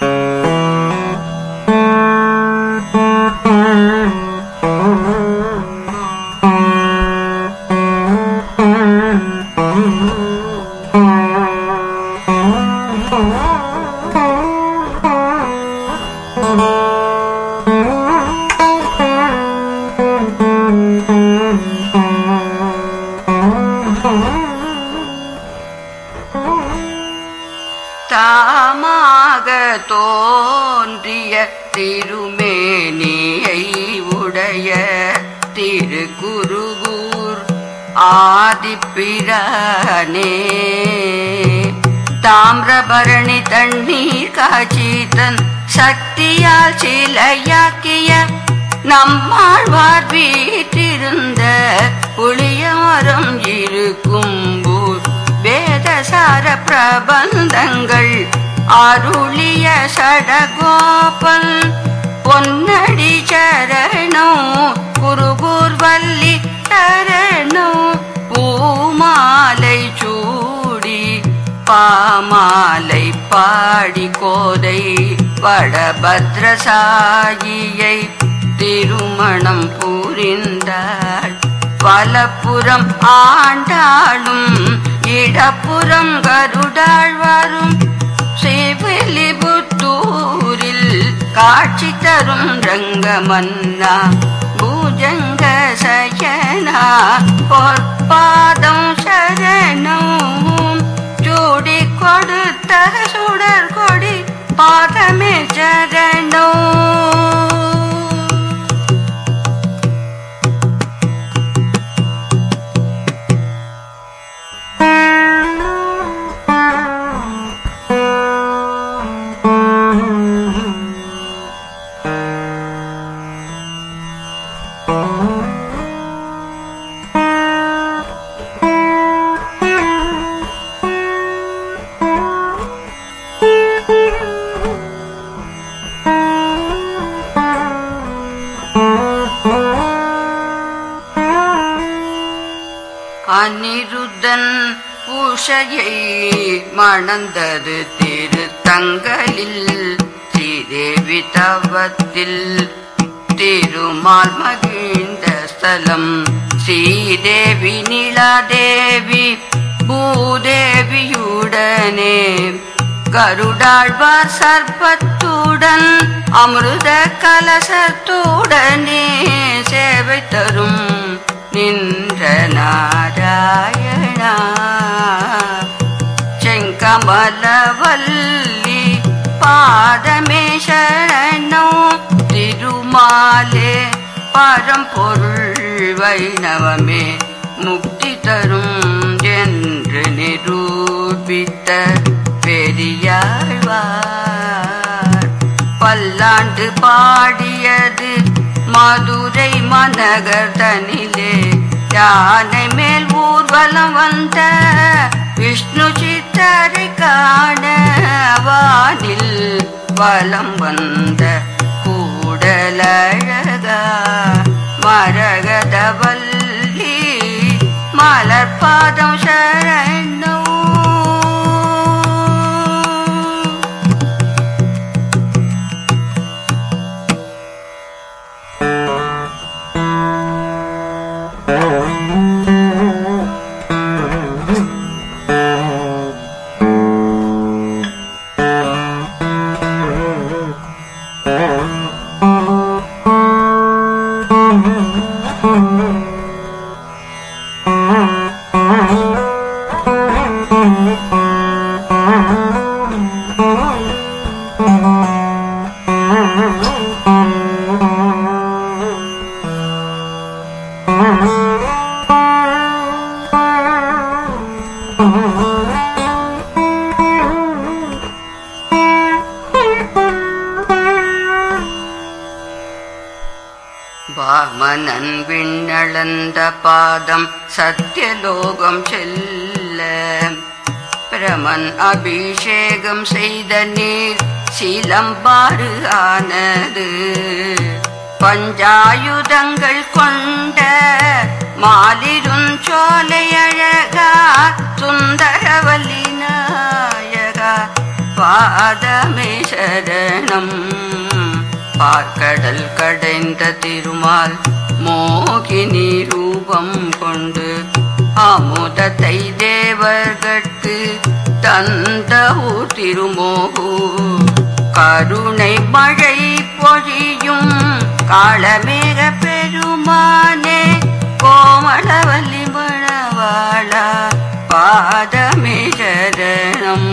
Uh... திருமேனியை உடைய திருக்குருகூர் ஆதிப்பிரானே. தாமிரபரணி தண்ணீர் காட்சி சக்தியால் சிலையாக்கிய நம்மாழ்வார் வீற்றிருந்த புளியமரம் இருக்கும் வேதசார பிரபந்தங்கள் அருளிய சடகோபல் பொன்னடி சரணோ குருகூர் வள்ளி சரணம் பூமாலை சூடி பாமாலை பாடி கோதை வடபத்ரசாயியை திருமணம் புரிந்தாள். வலப்புறம் ஆண்டாளும் இடப்புறம் கருடாழ்வாரும் வரும் ஸ்ரீவில்லிபுத்தூரில் காட்சி தரும் ரங்கமன்னா பூஜங்க சயனா பொற்பாதம் சரணம் ஜோடி கொடுத்த அனிருதன் உஷையை மணந்தது திருத்தங்களில் ஸ்ரீதேவி தவத்தில். திருமால் மகிழ்ந்த ஸ்தலம் ஸ்ரீதேவி நிலாதேவி பூதேவியுடனே. கருடாழ்வார் சர்பத்துடன் அமிர்த கலசத்துடனே சேவை தரும் நின்ற நாராயணா பரம்பொருள் வைணவமே முக்தி தரும் என்று நிரூபித்த பெரியாழ்வார் பல்லாண்டு பாடியது மதுரை மனகர் தனிலே யானை மேல் ஊர்வலம் வந்த விஷ்ணு சித்தரை காண வானில் வலம் வந்த ಲಗದ ಮರಗದ ಬ Mm-hmm. விண்ணளந்த பாதம் சத்தியலோகம் செல்ல. பிரமன் அபிஷேகம் செய்த நீர் சீலம்பாறு ஆனது பஞ்சாயுதங்கள் கொண்ட மாலிரும் சோலையழகா சுந்தரவல்லி நாயகா பாதமே சரணம். பார்க்கடல் கடைந்த திருமால் மோகினி ரூபம் கொண்டு அமுதத்தை தேவர்கட்கு தந்த ஊர் திருமோகு கருணை மழை பொழியும் காலமேக பெருமானே கோமளவல்லி மணவாளா பாதமே சரணம்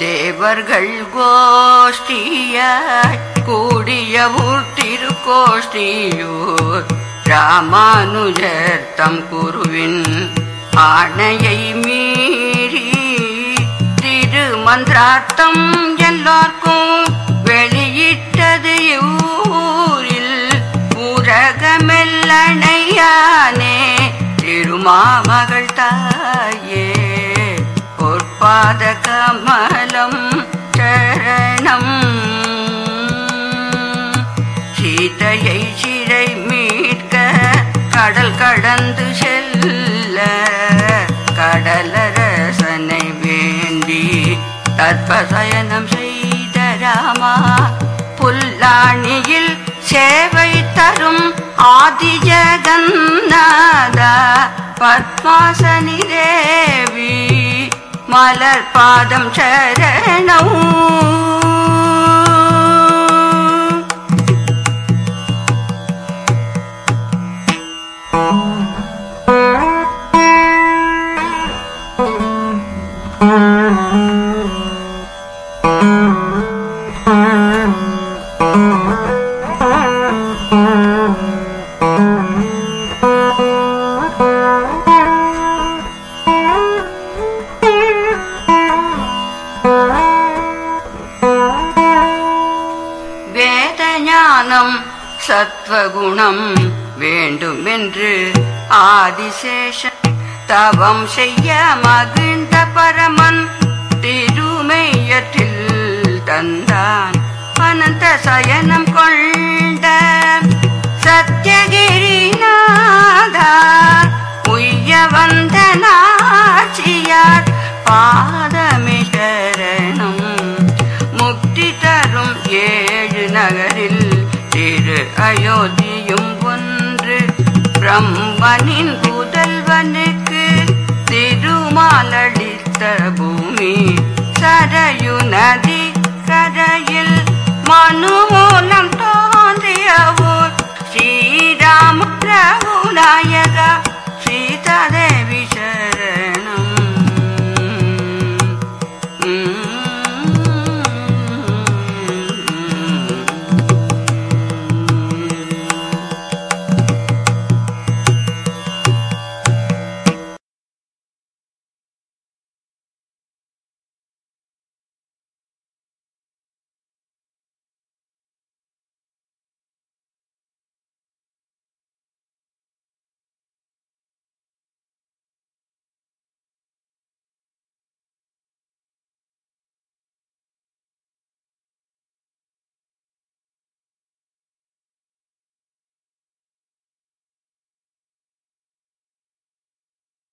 தேவர்கள் கோஷ்டியாய் கூடிய ஊர் திருக்கோஷ்டியூர் ராமானுஜர் தம் குருவின் ஆணையை மீறி திருமந்திரார்த்தம் எல்லாருக்கும் வெளியிட்டது ஊரில் ஊரகமெல்லணையானே திருமாமகள் தாயே பொற்பாத கமலம் சரணம் தற்பசயனம் செய்த ராமா புல்லாணியில் சேவை தரும் ஆதி ஜெகநாதா பத்மாசனி தேவி மலர் பாதம் சரணம். சத்வகுணம் வேண்டுமென்று ஆதிசேஷ தவம் செய்ய மகிழ்ந்த பரமன் திருமையற்றில் தந்தான் அனந்த சயனம் கொண்ட சத்யகிரிநாதா உய்ய வந்த நாச்சியார் பாதமிஷரணம் முக்தி தரும் ஏழு நகரில் அயோத்தியும் ஒன்று பிரம்மனின் புதல்வனுக்கு திருமாலளித்த பூமி சரையு நதி